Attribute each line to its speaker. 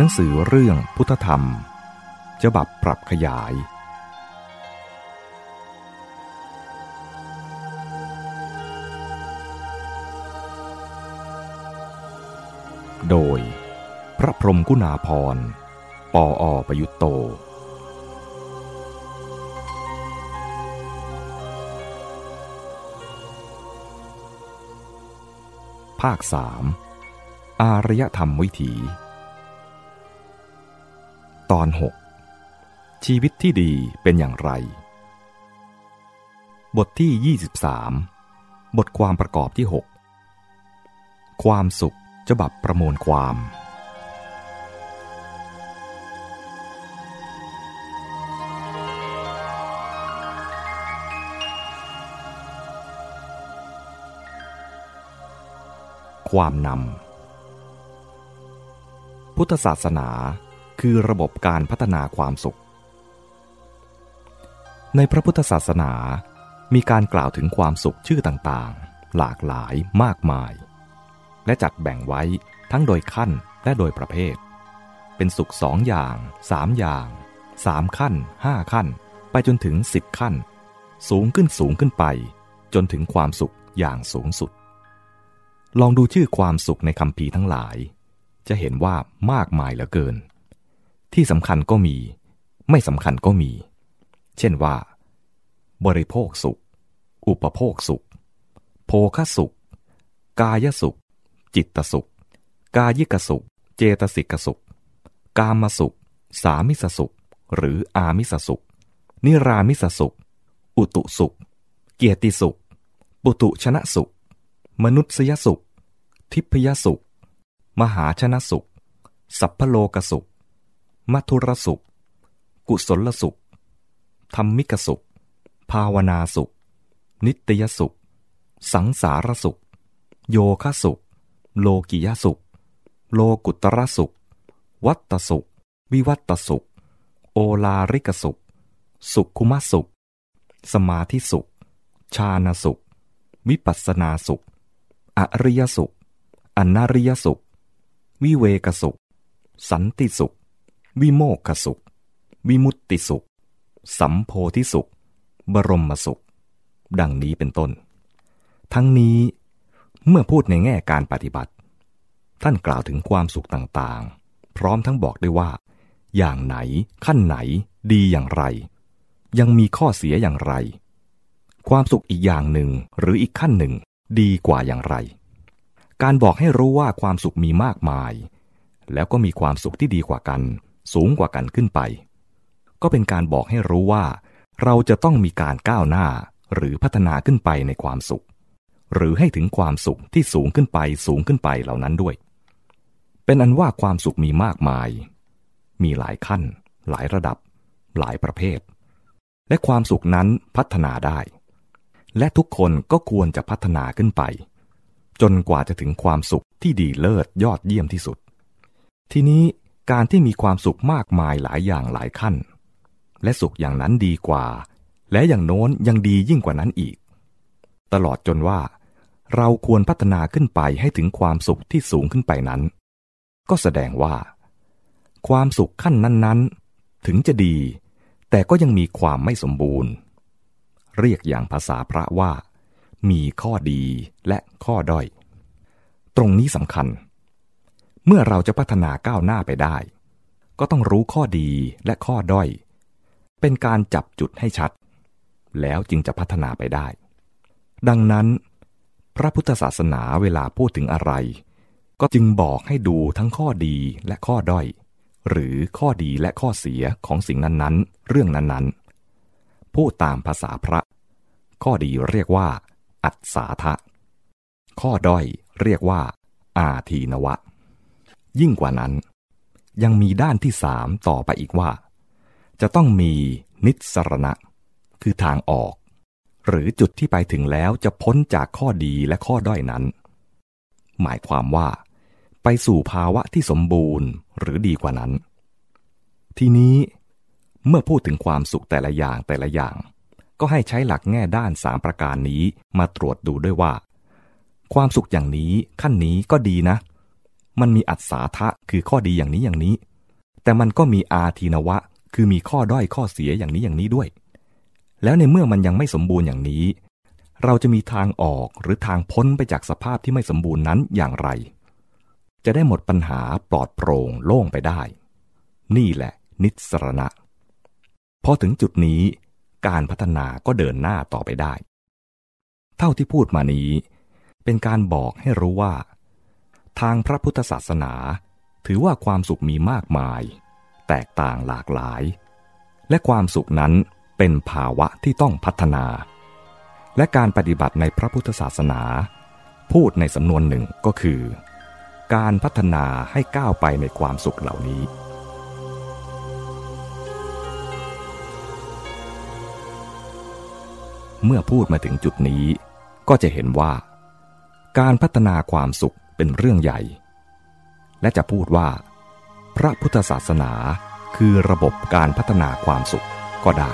Speaker 1: หนังสือเรื่องพุทธธรรมฉบับปรับขยาย โดย พระพรมกุณาพร ปออประยุตโต ภาคสามอารยธรรมวิถี ตอน 6 ชีวิตที่ดีเป็นอย่างไร บทที่ 23 บทความประกอบที่ 6 ความสุขฉบับประมวลความ ความนำ พุทธศาสนา คือระบบการพัฒนาความสุข ในพระพุทธศาสนา มีการกล่าวถึงความสุขชื่อต่างๆ หลากหลายมากมาย และจัดแบ่งไว้ทั้งโดยขั้นและโดยประเภท เป็นสุขสองอย่างสามอย่างสามขั้นห้าขั้น ไปจนถึงสิบขั้น สูงขึ้นสูงขึ้นไป จนถึงความสุขอย่างสูงสุด ลองดูชื่อความสุขในคำพีทั้งหลาย จะเห็นว่ามากมายเหลือเกิน ที่สำคัญก็มี ไม่สำคัญก็มี เช่นว่า บริโภคสุข อุปโภคสุข โภคสุข กายสุข จิตสุข กายิกสุข เจตสิกสุข กามสุข สามิสสุข หรืออามิสสุข นิรามิสสุข อุตุสุข เกียรติสุข ปุตุชนะสุข มนุษยสุข ทิพยสุข มหาชนะสุข สัพพโลกสุข มัทุรสุข กุศลสุข ธรรมิกสุข ภาวนาสุข นิตยสุข สังสารสุข โยคสุข โลกิยสุข โลกุตระสุข วัตตสุข วิวัตตสุข โอลาริกสุข สุขคุมสุข สมาธิสุข ชาณสุข วิปัสสนาสุข อริยสุขอนาริยสุข วิเวกสุข สันติสุข วิโมกขสุข วิมุตติสุข สัมโพธิสุข บรมสุข ดังนี้เป็นต้น ทั้งนี้เมื่อพูดในแง่การปฏิบัติ ท่านกล่าวถึงความสุขต่างๆ พร้อมทั้งบอกด้วยว่า อย่างไหนขั้นไหนดีอย่างไร ยังมีข้อเสียอย่างไร ความสุขอีกอย่างหนึ่งหรืออีกขั้นหนึ่งดีกว่าอย่างไร การบอกให้รู้ว่าความสุขมีมากมาย แล้วก็มีความสุขที่ดีกว่ากัน สูงกว่ากันขึ้นไป ก็เป็นการบอกให้รู้ว่า เราจะต้องมีการก้าวหน้าหรือพัฒนาขึ้นไปในความสุข หรือให้ถึงความสุขที่สูงขึ้นไปสูงขึ้นไปเหล่านั้นด้วย เป็นอันว่าความสุขมีมากมาย มีหลายขั้น หลายระดับ หลายประเภท และความสุขนั้นพัฒนาได้ และทุกคนก็ควรจะพัฒนาขึ้นไป จนกว่าจะถึงความสุขที่ดีเลิศยอดเยี่ยมที่สุด ทีนี้ การที่มีความสุขมากมายหลายอย่างหลายขั้น และสุขอย่างนั้นดีกว่า และอย่างโน้นยังดียิ่งกว่านั้นอีก ตลอดจนว่า เราควรพัฒนาขึ้นไปให้ถึงความสุขที่สูงขึ้นไปนั้น ก็แสดงว่า ความสุขขั้นนั้นๆ ถึงจะดี แต่ก็ยังมีความไม่สมบูรณ์ เรียกอย่างภาษาพระว่า มีข้อดีและข้อด้อย ตรงนี้สำคัญเมื่อเราจะพัฒนาก้าวหน้าไปได้ ก็ต้องรู้ข้อดีและข้อด้อย เป็นการจับจุดให้ชัด แล้วจึงจะพัฒนาไปได้ ดังนั้น พระพุทธศาสนาเวลาพูดถึงอะไร ก็จึงบอกให้ดูทั้งข้อดีและข้อด้อย หรือข้อดีและข้อเสียของสิ่งนั้นๆ เรื่องนั้นๆ พูดตามภาษาพระ ข้อดีเรียกว่า อัศาทะ ข้อด้อยเรียกว่า อาทีนวะ ยิ่งกว่านั้น ยังมีด้านที่สามต่อไปอีกว่า จะต้องมีนิสรณะ คือทางออก หรือจุดที่ไปถึงแล้วจะพ้นจากข้อดีและข้อด้อยนั้น หมายความว่า ไปสู่ภาวะที่สมบูรณ์หรือดีกว่านั้น ทีนี้เมื่อพูดถึงความสุขแต่ละอย่างแต่ละอย่าง ก็ให้ใช้หลักแง่ด้านสามประการนี้มาตรวจดูด้วยว่า ความสุขอย่างนี้ขั้นนี้ก็ดีนะ มันมีอัศาทะคือข้อดีอย่างนี้อย่างนี้ แต่มันก็มีอาทีนวะ คือมีข้อด้อยข้อเสียอย่างนี้อย่างนี้ด้วย แล้วในเมื่อมันยังไม่สมบูรณ์อย่างนี้ เราจะมีทางออกหรือทางพ้นไปจากสภาพที่ไม่สมบูรณ์นั้นอย่างไร จะได้หมดปัญหาปลอดโปร่งโล่งไปได้ นี่แหละ นิสรณะพอถึงจุดนี้ การพัฒนาก็เดินหน้าต่อไปได้ เท่าที่พูดมานี้ เป็นการบอกให้รู้ว่า ทางพระพุทธศาสนา ถือว่าความสุขมีมากมาย แตกต่างหลากหลาย และความสุขนั้นเป็นภาวะที่ต้องพัฒนา และการปฏิบัติในพระพุทธศาสนา พูดในสำนวนหนึ่งก็คือ การพัฒนาให้ก้าวไปในความสุขเหล่านี้เมื่อพูดมาถึงจุดนี้ก็จะเห็นว่า การพัฒนาความสุข เป็นเรื่องใหญ่ และจะพูดว่า พระพุทธศาสนาคือระบบการพัฒนาความสุขก็ได้